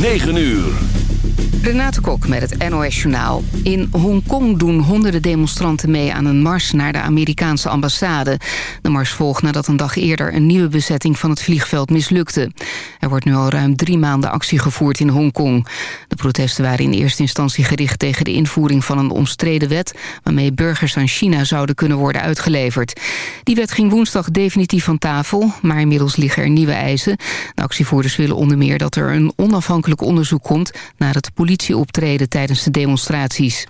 9 uur. Renate Kok met het NOS Journaal. In Hongkong doen honderden demonstranten mee aan een mars naar de Amerikaanse ambassade. De mars volgt nadat een dag eerder een nieuwe bezetting van het vliegveld mislukte. Er wordt nu al ruim drie maanden actie gevoerd in Hongkong. De protesten waren in eerste instantie gericht tegen de invoering van een omstreden wet... waarmee burgers aan China zouden kunnen worden uitgeleverd. Die wet ging woensdag definitief van tafel, maar inmiddels liggen er nieuwe eisen. De actievoerders willen onder meer dat er een onafhankelijk onderzoek komt... naar het politieoptreden tijdens de demonstraties.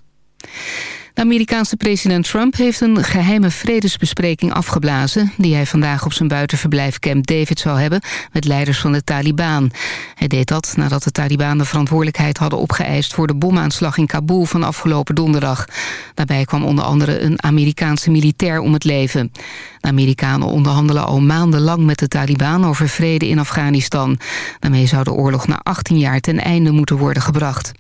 De Amerikaanse president Trump heeft een geheime vredesbespreking afgeblazen... die hij vandaag op zijn buitenverblijf Camp David zou hebben... met leiders van de Taliban. Hij deed dat nadat de Taliban de verantwoordelijkheid hadden opgeëist... voor de bomaanslag in Kabul van afgelopen donderdag. Daarbij kwam onder andere een Amerikaanse militair om het leven. De Amerikanen onderhandelen al maandenlang met de Taliban... over vrede in Afghanistan. Daarmee zou de oorlog na 18 jaar ten einde moeten worden gebracht.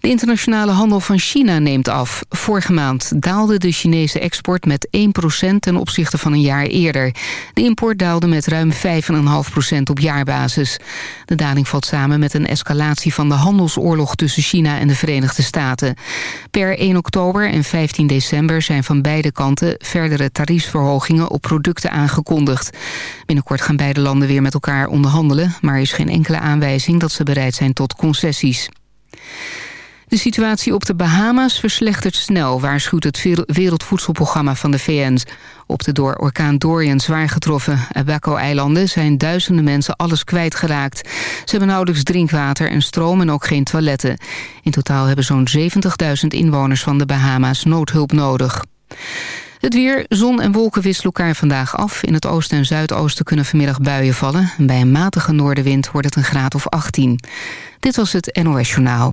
De internationale handel van China neemt af. Vorige maand daalde de Chinese export met 1% ten opzichte van een jaar eerder. De import daalde met ruim 5,5% op jaarbasis. De daling valt samen met een escalatie van de handelsoorlog tussen China en de Verenigde Staten. Per 1 oktober en 15 december zijn van beide kanten verdere tariefsverhogingen op producten aangekondigd. Binnenkort gaan beide landen weer met elkaar onderhandelen, maar er is geen enkele aanwijzing dat ze bereid zijn tot concessies. De situatie op de Bahama's verslechtert snel, waarschuwt het Wereldvoedselprogramma van de VN. Op de door orkaan Dorian zwaar getroffen Abaco-eilanden zijn duizenden mensen alles kwijtgeraakt. Ze hebben nauwelijks drinkwater en stroom en ook geen toiletten. In totaal hebben zo'n 70.000 inwoners van de Bahama's noodhulp nodig. Het weer, zon en wolken wisselen elkaar vandaag af. In het oosten en zuidoosten kunnen vanmiddag buien vallen. bij een matige noordenwind wordt het een graad of 18. Dit was het NOS Journaal.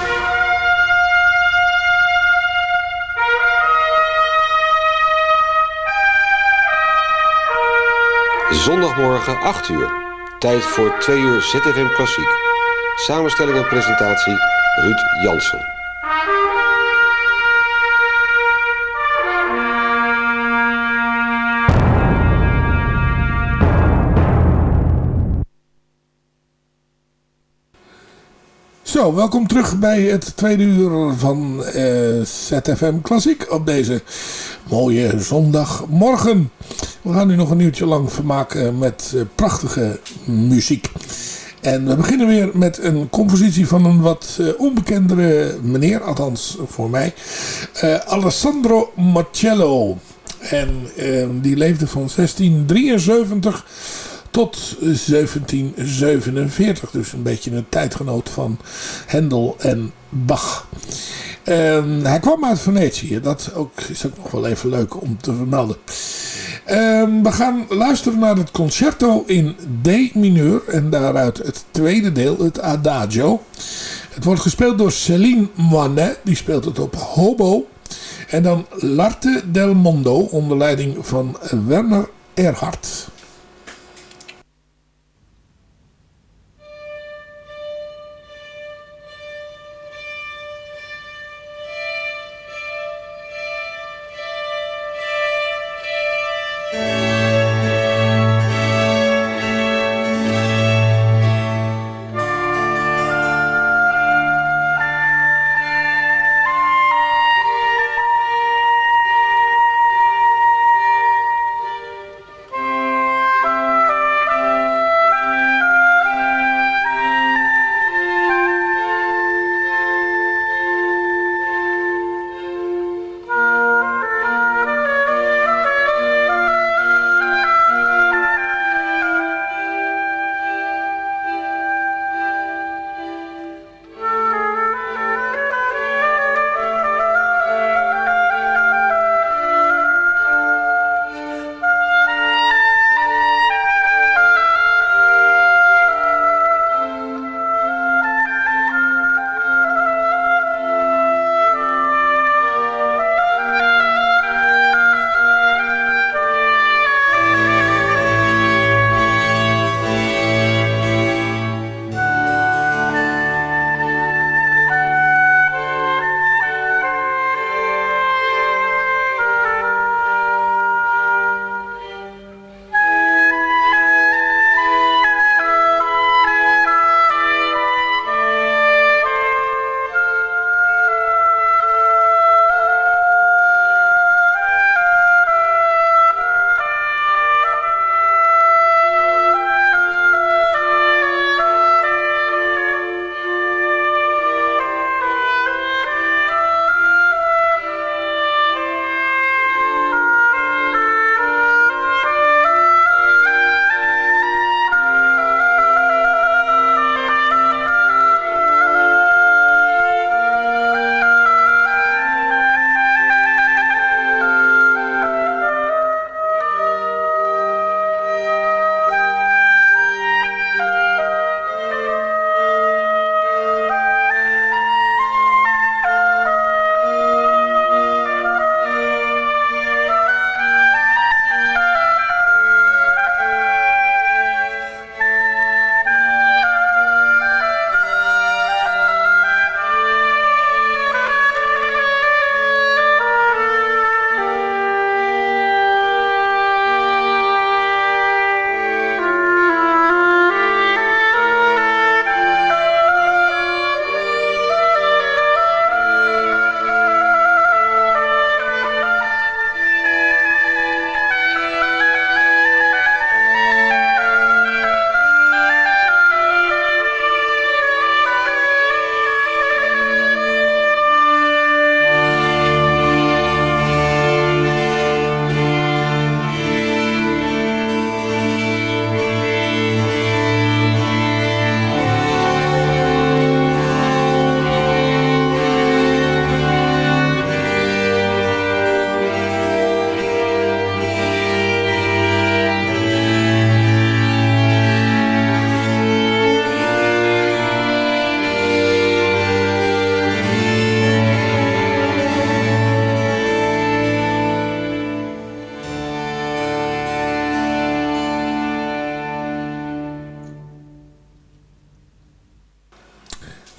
Zondagmorgen 8 uur. Tijd voor 2 uur ZFM Klassiek. Samenstelling en presentatie Ruud Jansen. Zo, welkom terug bij het tweede uur van uh, ZFM Klassiek op deze mooie zondagmorgen. We gaan nu nog een uurtje lang vermaken met uh, prachtige muziek. En we beginnen weer met een compositie van een wat uh, onbekendere meneer, althans voor mij. Alessandro Marcello. En die leefde van 1673 tot 1747. Dus een beetje een tijdgenoot van Hendel en Bach. Um, hij kwam uit Venetië. Dat ook, is ook nog wel even leuk om te vermelden. Um, we gaan luisteren naar het concerto in D mineur. En daaruit het tweede deel, het Adagio. Het wordt gespeeld door Céline Moinet. Die speelt het op hobo. En dan L'Arte del Mondo onder leiding van Werner Erhardt.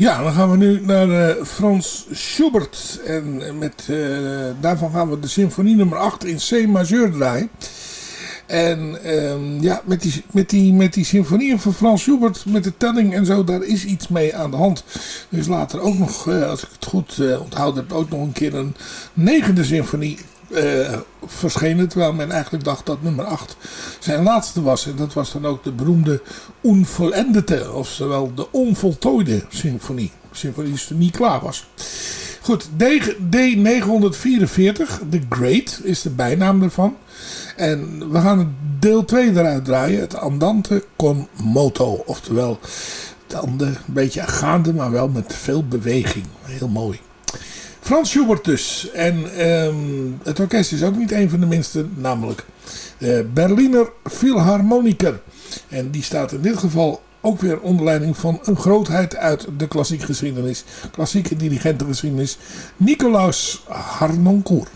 Ja, dan gaan we nu naar uh, Frans Schubert. En met, uh, daarvan gaan we de symfonie nummer 8 in C majeur draaien. En um, ja, met die, met, die, met die symfonieën van Frans Schubert, met de telling en zo, daar is iets mee aan de hand. Dus later ook nog, als ik het goed onthoud heb, ook nog een keer een negende symfonie verschenen. Terwijl men eigenlijk dacht dat nummer 8 zijn laatste was. En dat was dan ook de beroemde Unvollendete. Oftewel de onvoltooide symfonie. Symfonie die niet klaar was. Goed, D944, The Great, is de bijnaam ervan. En we gaan het deel 2 eruit draaien. Het Andante con moto. Oftewel, het een beetje gaande, maar wel met veel beweging. Heel mooi. Frans Schubert dus. En um, het orkest is ook niet een van de minste, namelijk de Berliner Philharmoniker. En die staat in dit geval ook weer onder leiding van een grootheid uit de klassieke geschiedenis. Klassieke dirigentengeschiedenis. Nicolaus Harnoncourt.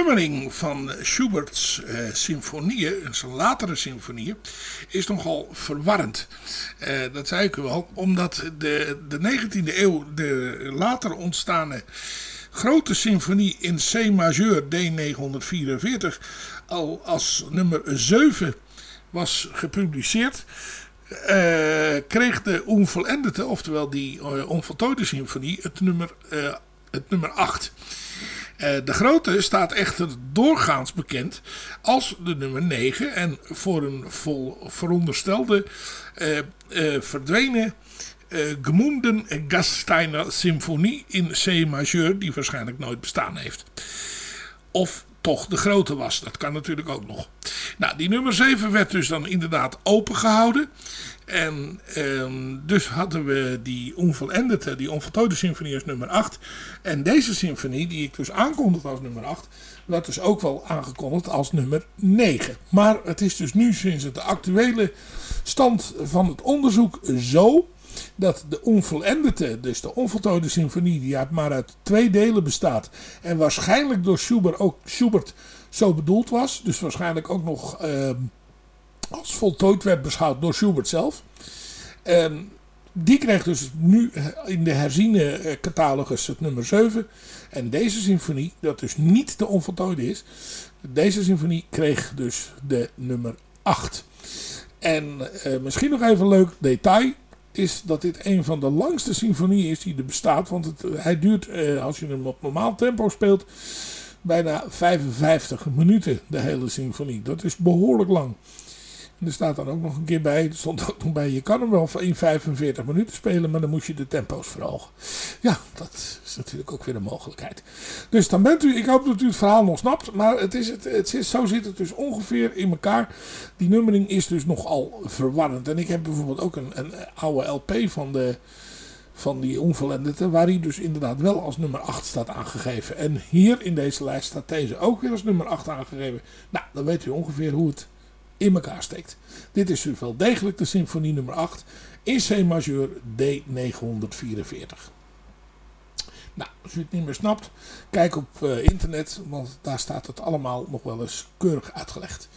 De nummering van Schubert's uh, symfonieën, zijn latere symfonieën, is nogal verwarrend. Uh, dat zei ik u wel, omdat de, de 19e eeuw, de later ontstaande grote symfonie in C majeur D944 al als nummer 7 was gepubliceerd. Uh, kreeg de onvolendete, oftewel die onvoltooide symfonie, het nummer, het nummer 8. De grote staat echter doorgaans bekend als de nummer 9 en voor een vol veronderstelde verdwenen uh, Gmunden Gasteiner Symfonie in C majeur, die waarschijnlijk nooit bestaan heeft. Of toch de grote was, dat kan natuurlijk ook nog. Nou, die nummer 7 werd dus dan inderdaad opengehouden. En ehm, dus hadden we die onvolendete, die onvoltooide symfonie als nummer 8. En deze symfonie, die ik dus aankondigde als nummer 8, werd dus ook wel aangekondigd als nummer 9. Maar het is dus nu sinds het actuele stand van het onderzoek zo dat de onvolendete, dus de onvoltooide symfonie, die maar uit twee delen bestaat en waarschijnlijk door Schubert ook Schubert zo bedoeld was, dus waarschijnlijk ook nog uh, als voltooid werd beschouwd door Schubert zelf. Uh, die kreeg dus nu in de herziene eh, catalogus het nummer 7. En deze symfonie, dat dus niet de onvoltooide is, deze symfonie kreeg dus de nummer 8. En uh, misschien nog even een leuk detail is dat dit een van de langste symfonieën is die er bestaat. Want het, hij duurt, eh, als je hem op normaal tempo speelt, bijna 55 minuten, de hele symfonie. Dat is behoorlijk lang. Er staat dan ook nog een keer bij, er stond ook nog bij, je kan hem wel in 45 minuten spelen, maar dan moet je de tempo's verhogen. Ja, dat is natuurlijk ook weer een mogelijkheid. Dus dan bent u, ik hoop dat u het verhaal nog snapt, maar het is, het, zo zit het dus ongeveer in elkaar. Die nummering is dus nogal verwarrend. En ik heb bijvoorbeeld ook een, een oude LP van de van die onvolendete, waar hij dus inderdaad wel als nummer 8 staat aangegeven. En hier in deze lijst staat deze ook weer als nummer 8 aangegeven. Nou, dan weet u ongeveer hoe het in elkaar steekt. Dit is dus wel degelijk de symfonie nummer 8 in C majeur D944. Nou, als u het niet meer snapt, kijk op uh, internet, want daar staat het allemaal nog wel eens keurig uitgelegd.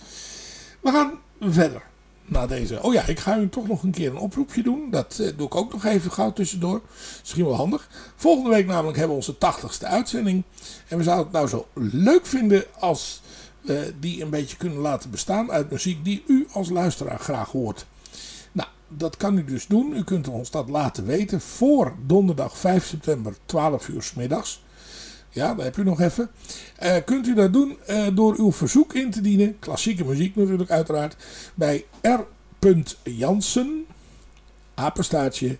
We gaan verder na deze. Oh ja, ik ga u toch nog een keer een oproepje doen. Dat uh, doe ik ook nog even gauw tussendoor. Misschien wel handig. Volgende week namelijk hebben we onze 80ste uitzending. En we zouden het nou zo leuk vinden als uh, die een beetje kunnen laten bestaan uit muziek die u als luisteraar graag hoort. Nou, dat kan u dus doen. U kunt ons dat laten weten voor donderdag 5 september 12 uur middags. Ja, daar heb u nog even. Uh, kunt u dat doen uh, door uw verzoek in te dienen. Klassieke muziek natuurlijk uiteraard. Bij r.jansen, apenstaartje,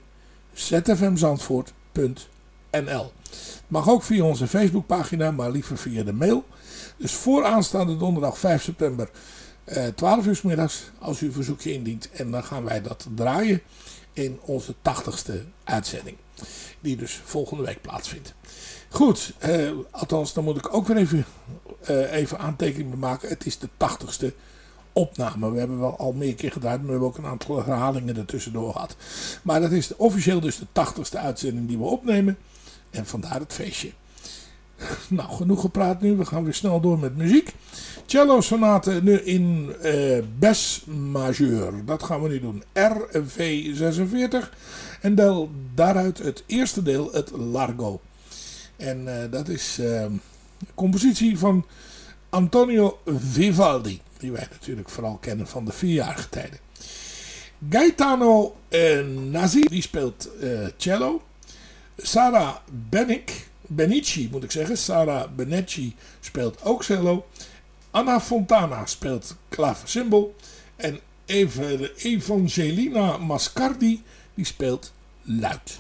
zfmzandvoort.nl Mag ook via onze Facebookpagina, maar liever via de mail. Dus voor aanstaande donderdag 5 september eh, 12 uur s middags als u een verzoekje indient. En dan gaan wij dat draaien in onze 80ste uitzending. Die dus volgende week plaatsvindt. Goed, eh, althans dan moet ik ook weer even, eh, even aantekeningen maken. Het is de 80ste opname. We hebben wel al meer keer gedaan, maar we hebben ook een aantal herhalingen ertussendoor gehad. Maar dat is officieel dus de 80ste uitzending die we opnemen. En vandaar het feestje. Nou, genoeg gepraat nu. We gaan weer snel door met muziek. Cello sonate nu in uh, Bes majeur. Dat gaan we nu doen. RV46. En deel daaruit het eerste deel, het Largo. En uh, dat is uh, compositie van Antonio Vivaldi. Die wij natuurlijk vooral kennen van de vierjarige tijden. Gaetano Nazi, die speelt cello. Sarah Bennick Benici moet ik zeggen. Sarah Benecci speelt ook cello. Anna Fontana speelt klaversymbol. En Evangelina Mascardi die speelt luid.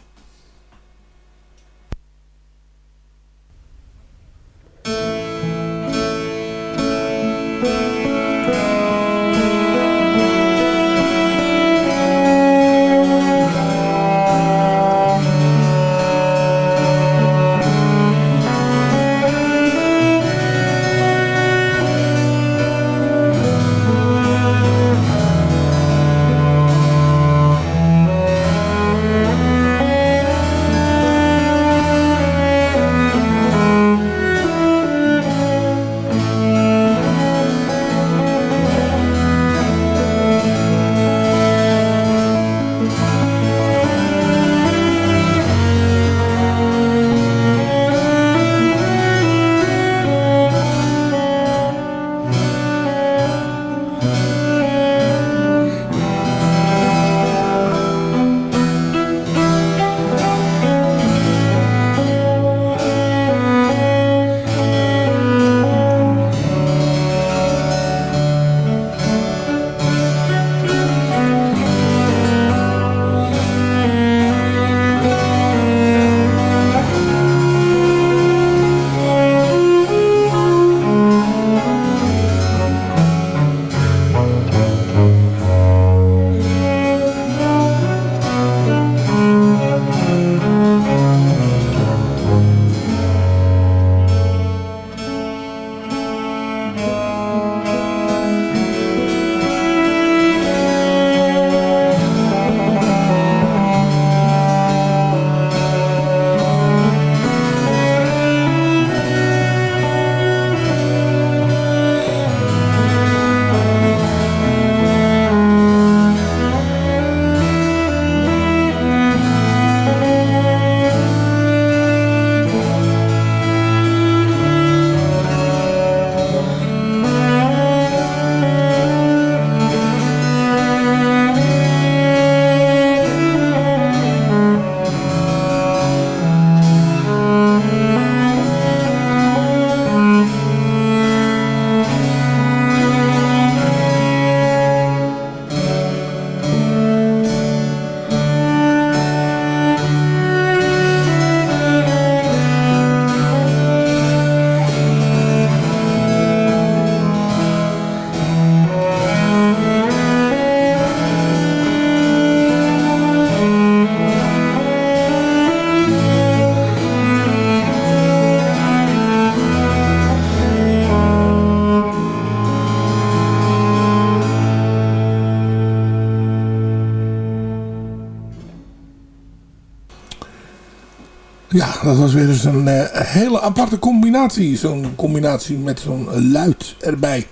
Dat was weer eens een uh, hele aparte combinatie. Zo'n combinatie met zo'n luid erbij.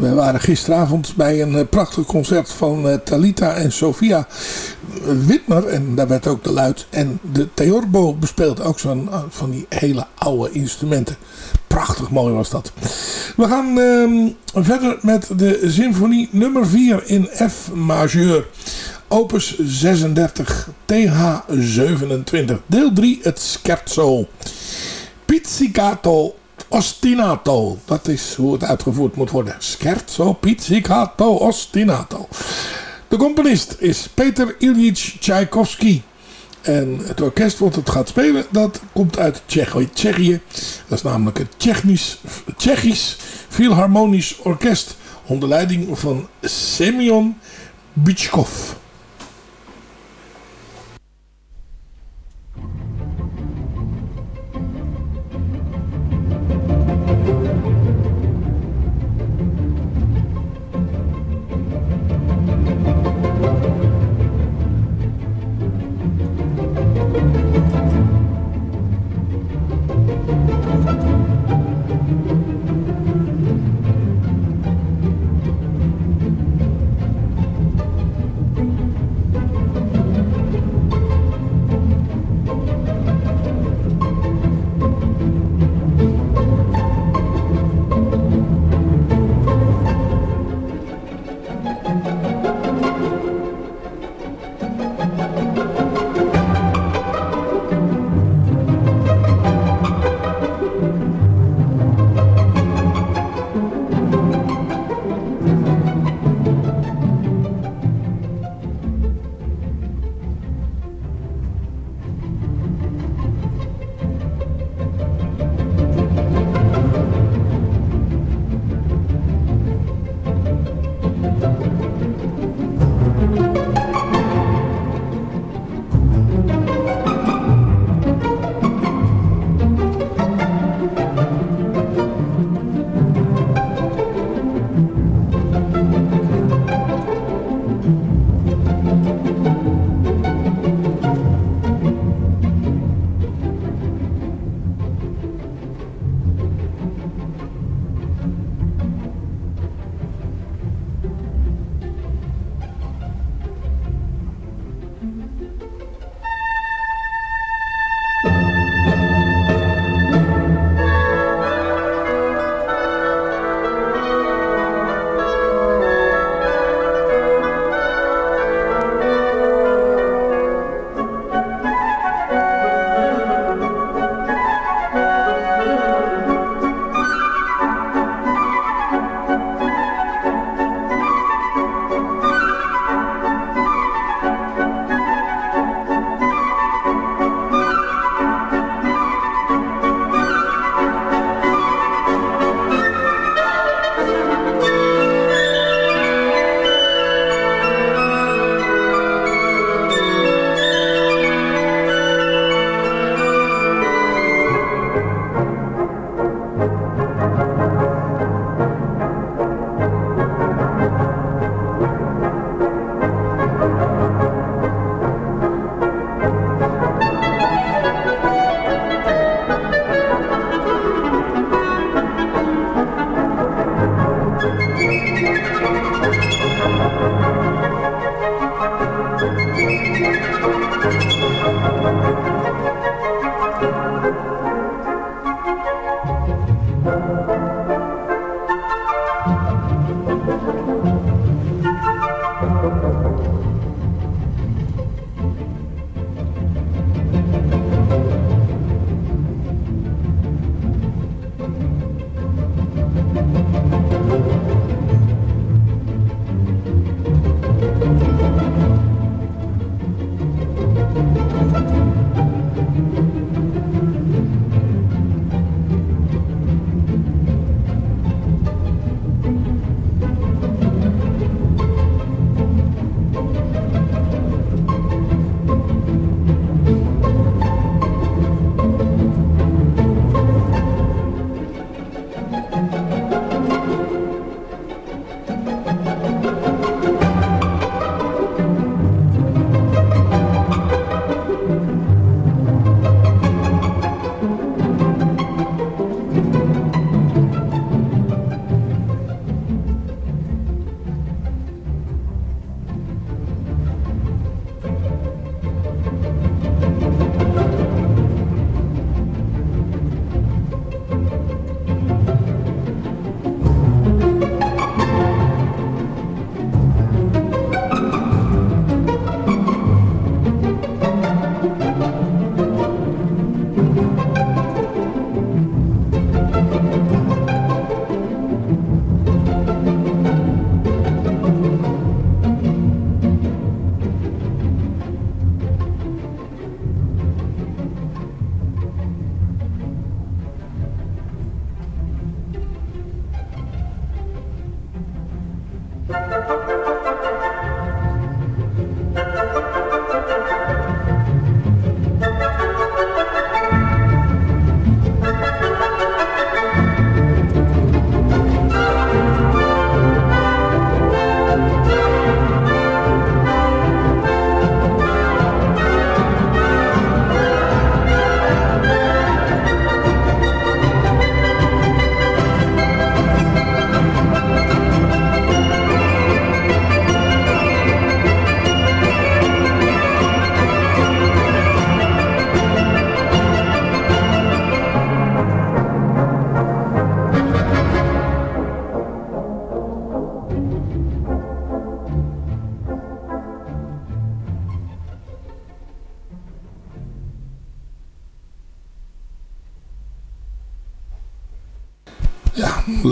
We waren gisteravond bij een uh, prachtig concert van uh, Talita en Sofia Witmer. En daar werd ook de luid. En de Theorbo bespeelt ook zo'n van die hele oude instrumenten. Prachtig mooi was dat. We gaan ehm, verder met de symfonie nummer 4 in F majeur opus 36 TH27 deel 3 het scherzo. Pizzicato ostinato. Dat is hoe het uitgevoerd moet worden. Scherzo pizzicato ostinato. De componist is Peter Ilyich Tchaikovsky. En het orkest wat het gaat spelen, dat komt uit Tsjechië. Dat is namelijk het Tsjechisch, Tsjechisch Philharmonisch Orkest onder leiding van Semyon Bychkov.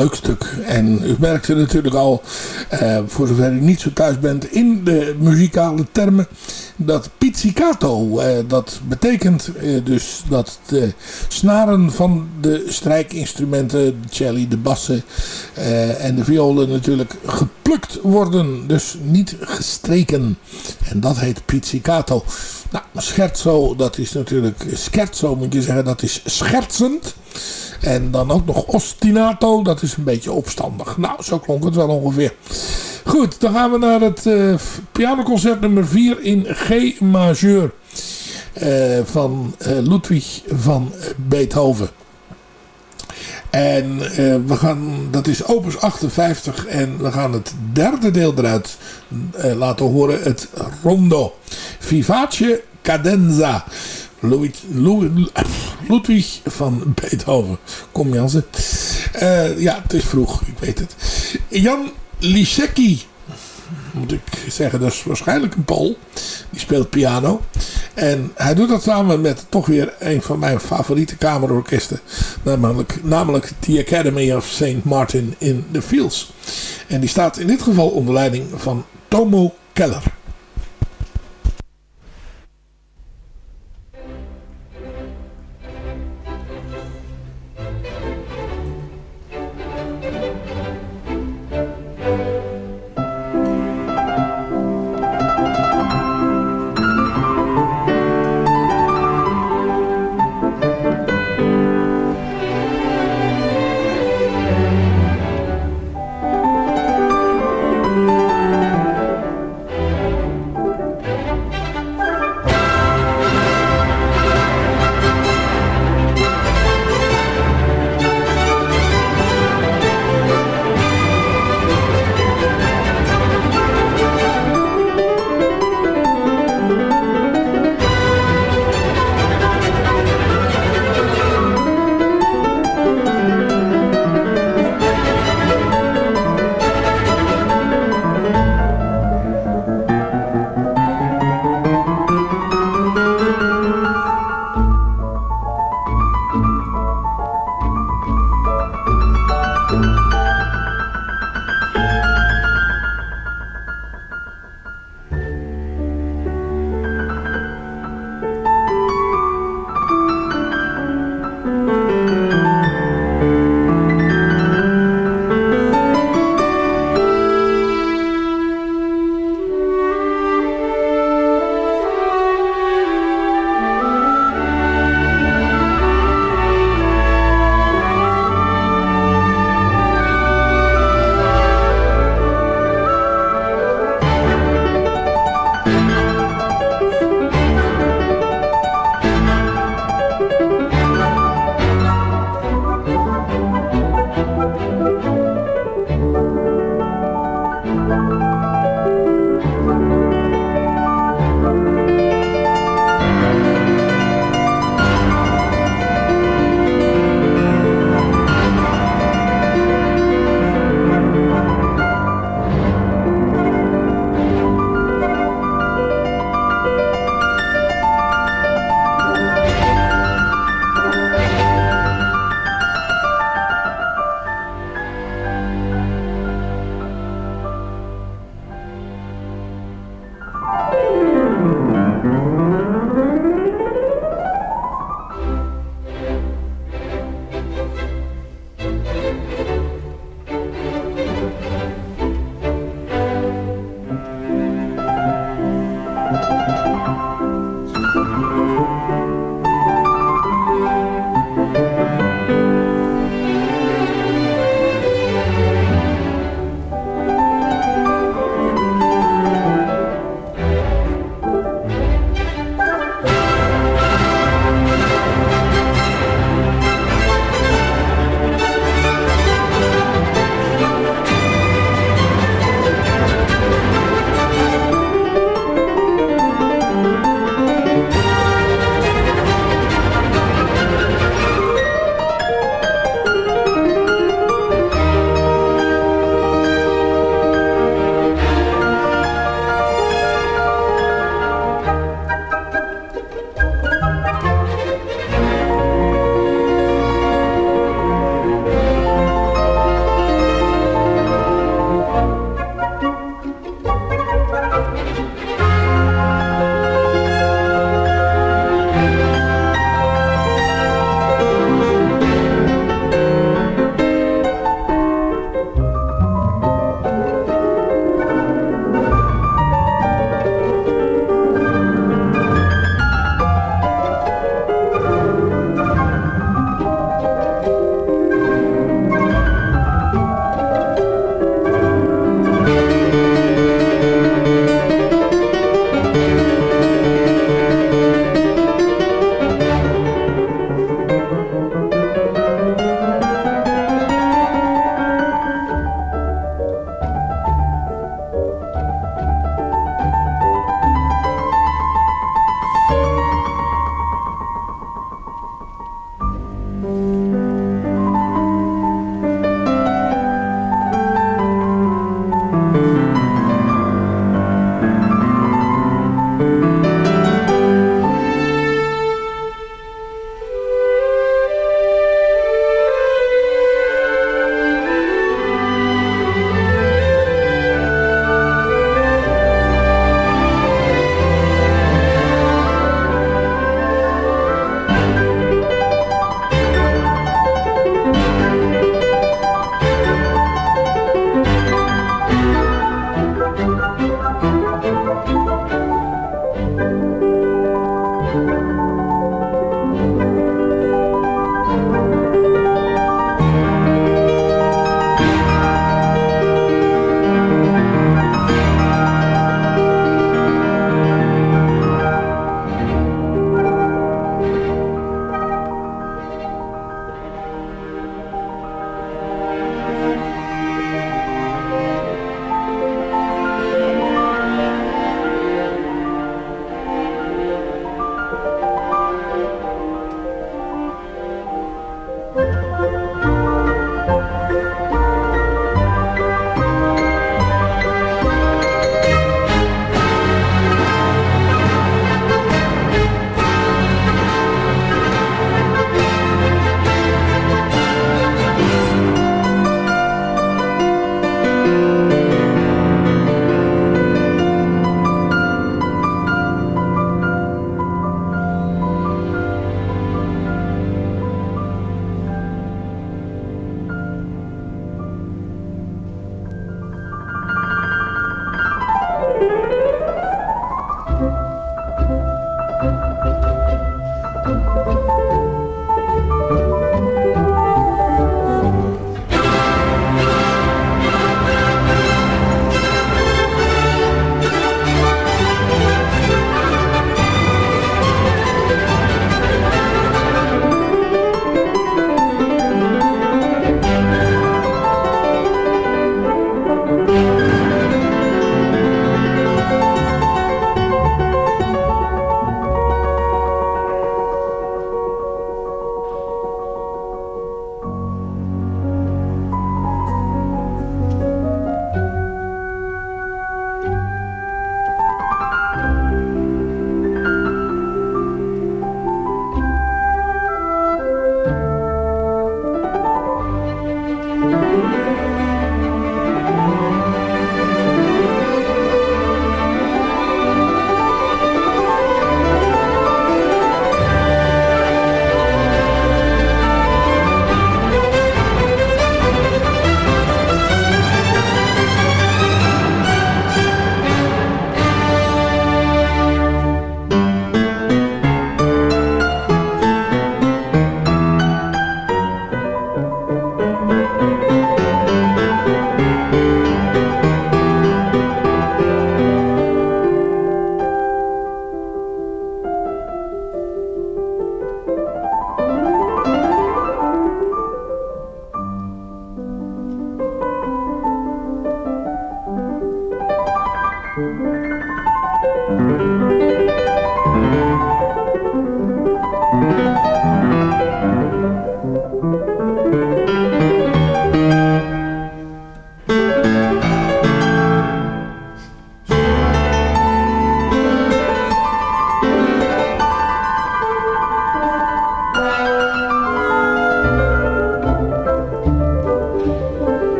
Leuk stuk. En u merkte natuurlijk al, uh, voor zover u niet zo thuis bent, in de muzikale termen, dat pizzicato, uh, dat betekent uh, dus dat de snaren van de strijkinstrumenten, de celli, de bassen en de violen natuurlijk geplukt worden. Dus niet gestreken. En dat heet pizzicato. Nou, scherzo, dat is natuurlijk, scherzo moet je zeggen, dat is schertsend. En dan ook nog ostinato, dat is een beetje opstandig. Nou, zo klonk het wel ongeveer. Goed, dan gaan we naar het uh, pianoconcert nummer 4 in G majeur. Uh, van uh, Ludwig van Beethoven. En we gaan, dat is opus 58 en we gaan het derde deel eruit laten horen. Het rondo. Vivace cadenza. Louis, Ludwig van Beethoven. Kom Jansen. Uh, ja, het is vroeg, ik weet het. Jan Lisecki. Moet ik zeggen, dat is waarschijnlijk een Pool. Die speelt piano. En hij doet dat samen met toch weer een van mijn favoriete kamerorkesten. Namelijk, namelijk The Academy of St. Martin in the Fields. En die staat in dit geval onder leiding van Tomo Keller.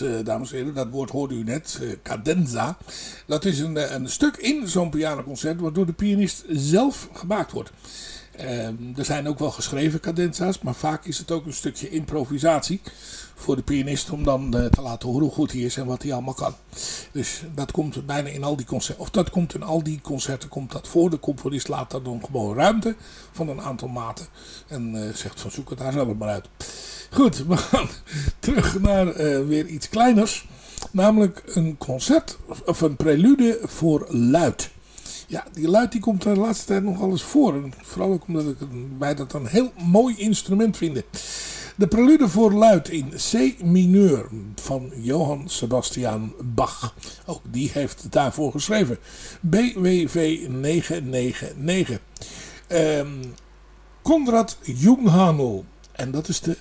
Eh, dames en heren, dat woord hoorde u net, eh, cadenza. Dat is een, eh, een stuk in zo'n pianoconcert wat door de pianist zelf gemaakt wordt. Ehm, er zijn ook wel geschreven cadenza's, maar vaak is het ook een stukje improvisatie voor de pianist om dan te laten horen hoe goed hij is en wat hij allemaal kan. Dus dat komt bijna in al die concerten, of dat komt in al die concerten komt dat voor. De componist laat dan gewoon ruimte van een aantal maten en zegt van zoek het daar zelf maar uit. Goed, we gaan terug naar uh, weer iets kleiners. Namelijk een concert, of een prelude voor luid. Ja, die luid die komt de laatste tijd nog alles voor. Vooral ook omdat ik, wij dat een heel mooi instrument vinden. De prelude voor luid in C mineur van Johann Sebastian Bach. Ook die heeft daarvoor geschreven. BWV 999. Um, Konrad Junghanel en dat is de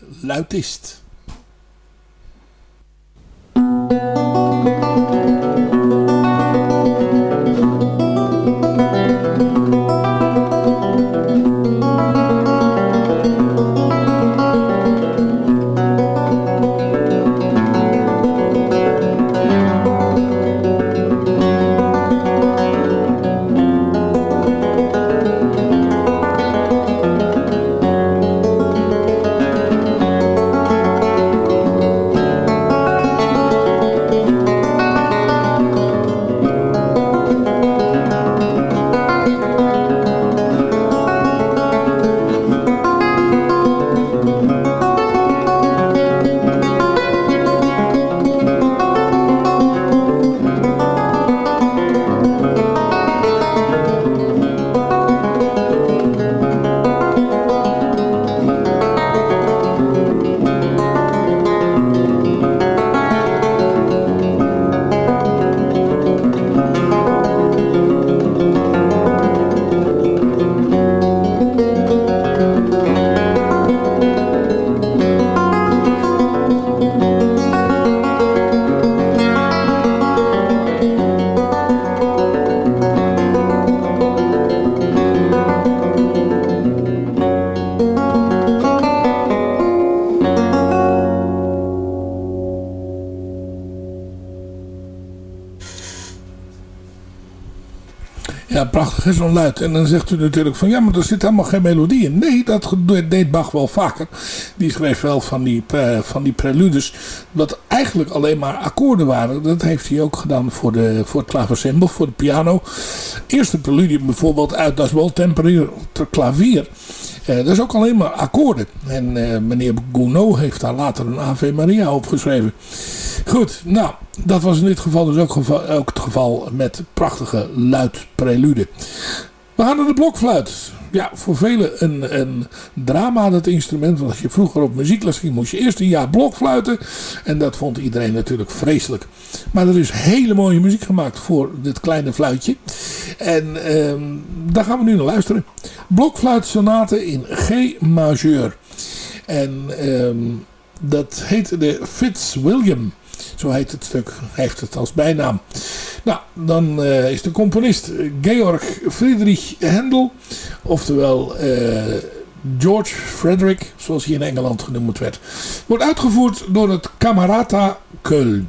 luitist. zo'n luid. En dan zegt u natuurlijk van ja, maar er zit helemaal geen melodie in. Nee, dat deed Bach wel vaker. Die schreef wel van die, uh, van die preludes. Dat eigenlijk alleen maar akkoorden waren. Dat heeft hij ook gedaan voor, de, voor het klaversymbol, voor de piano. Eerste preludium bijvoorbeeld uit Das wel ter klavier. Uh, dat is ook alleen maar akkoorden. En uh, meneer Gounod heeft daar later een Ave Maria opgeschreven. Goed, nou, dat was in dit geval dus ook, geval, ook het geval met prachtige luid prelude. We gaan naar de blokfluit. Ja, voor velen een, een drama dat instrument. Want als je vroeger op muziekles ging moest je eerst een jaar blokfluiten. En dat vond iedereen natuurlijk vreselijk. Maar er is hele mooie muziek gemaakt voor dit kleine fluitje. En ehm, daar gaan we nu naar luisteren. Blokfluitsonate in G majeur. En ehm, dat heet de Fitzwilliam. Zo heet het stuk. Heeft het als bijnaam. Nou, dan uh, is de componist Georg Friedrich Händel. Oftewel uh, George Frederick, zoals hij in Engeland genoemd werd. Wordt uitgevoerd door het Camerata Köln.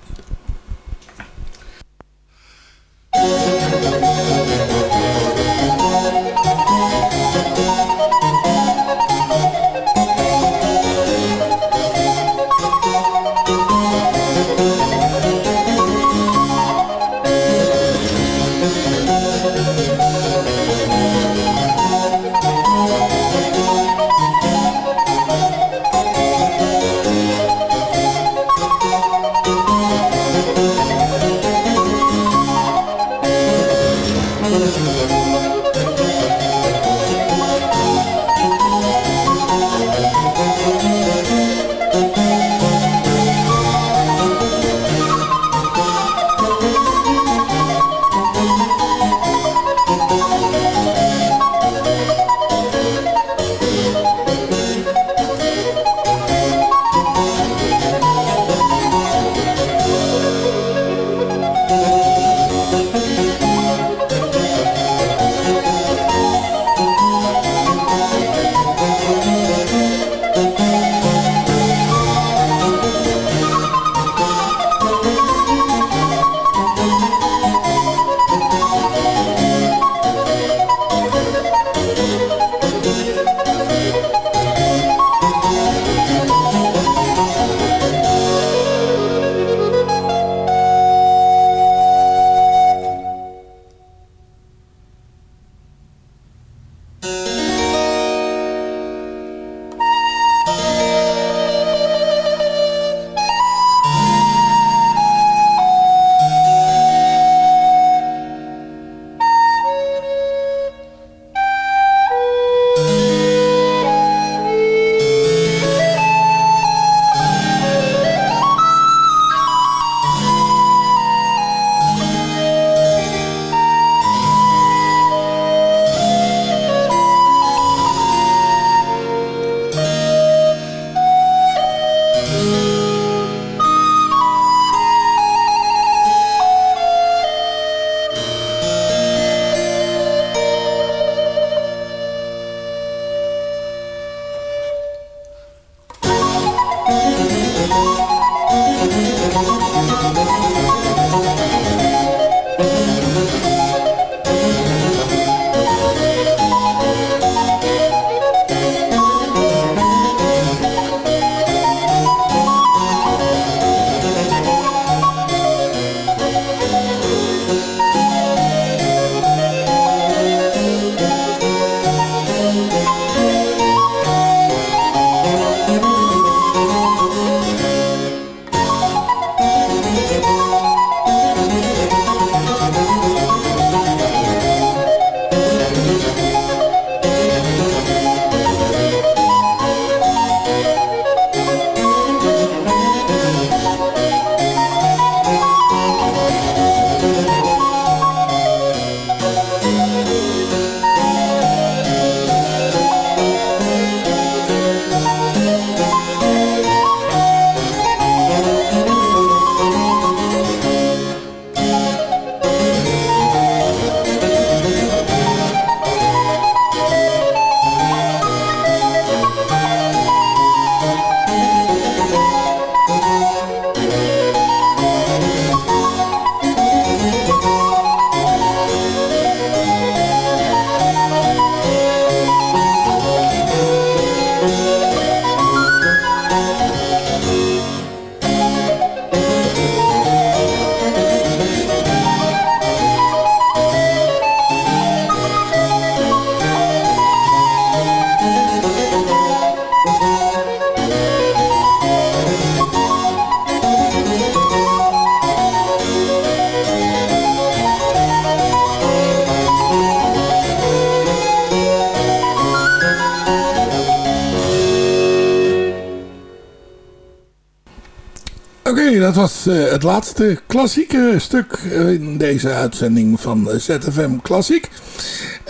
Het laatste klassieke stuk in deze uitzending van ZFM Klassiek.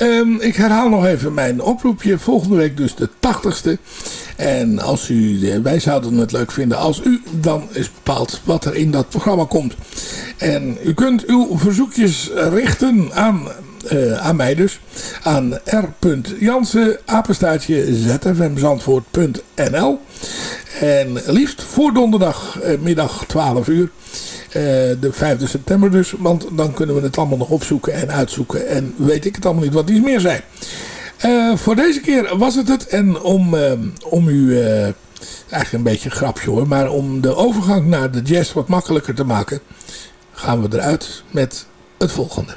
Um, ik herhaal nog even mijn oproepje. Volgende week dus de 80ste. En als u, wij zouden het leuk vinden als u dan is bepaald wat er in dat programma komt. En u kunt uw verzoekjes richten aan uh, aan mij dus. Aan r.jansen, apenstaartje zfmzandvoort.nl En liefst voor donderdag uh, middag 12 uur. Uh, de 5 september dus. Want dan kunnen we het allemaal nog opzoeken en uitzoeken. En weet ik het allemaal niet wat iets meer zijn. voor deze keer was het het. En om, om u... eigenlijk een beetje een grapje hoor. Maar om de overgang naar de jazz wat makkelijker te maken. Gaan we eruit met het volgende.